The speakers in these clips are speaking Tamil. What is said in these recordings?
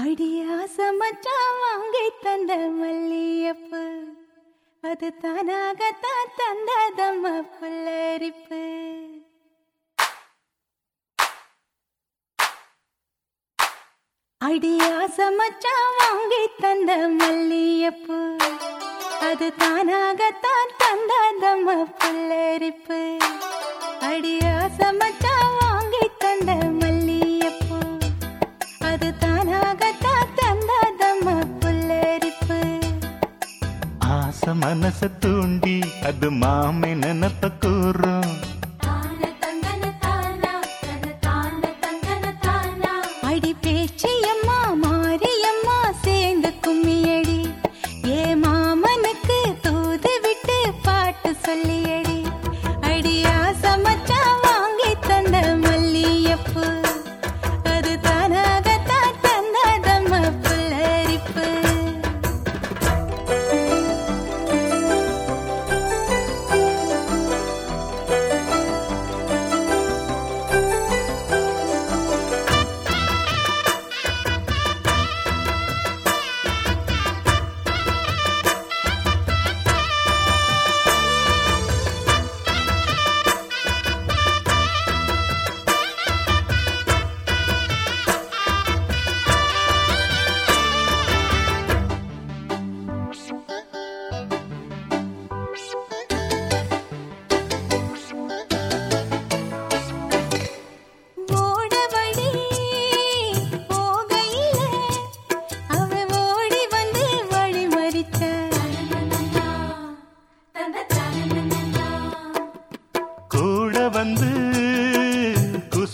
அடியா சமச்சா வாங்கி தந்த மல்லியப்பு அது தானாகத்தான் தந்ததம்ம புல்லரிப்பு அடியா சமச்சா வாங்கி தந்த மல்லியப்பு அது தானாகத்தான் தந்ததம்ம புல்லரிப்பு அடியா சமச்சா வாங்கி தந்த மனச தூண்டி அது மாமை நினப்ப கூறும்.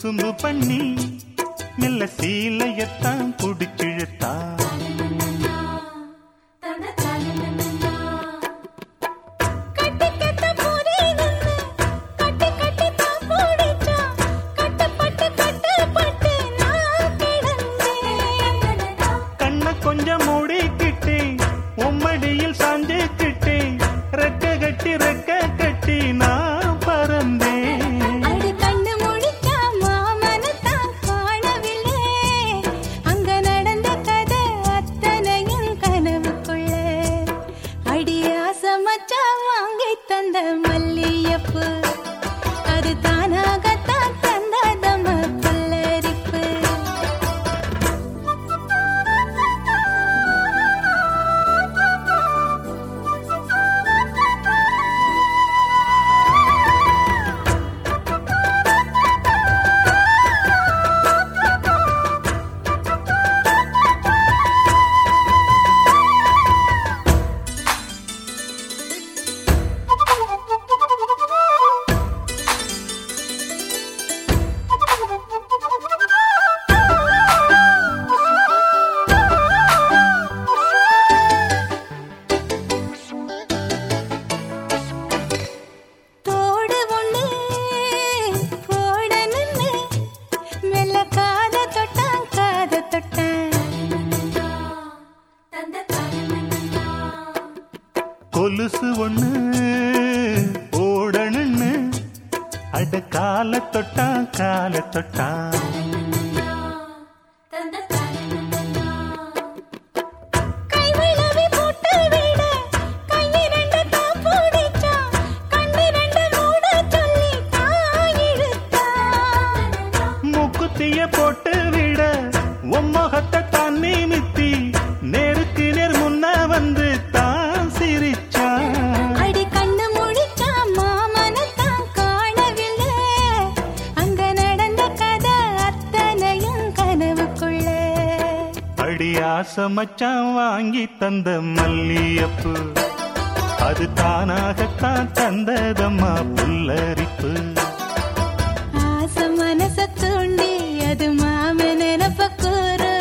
குசும்பு பண்ணி மெல்ல சீலையத்தான் புடிச்சிழுத்தான் கொலுசு ஒண்ணு ஓடணுன்னு அட காலை தொட்டா காலை தொட்டா. அடி ஆசை மச்சான் வாங்கி தந்த மல்லியப்பு. அது தானாகத்தான் தந்ததம்மா புல்லரிப்பு. ஆசை மனச தூண்டி அது மாம நினப்ப கூறு.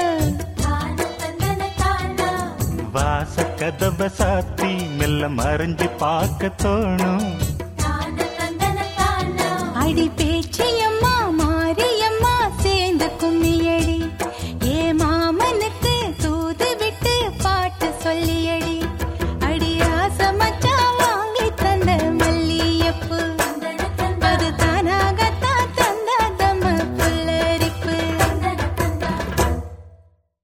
வாச கதவை சாத்தி மெல்ல மறைஞ்சு பார்க்க தோணும். அடி பே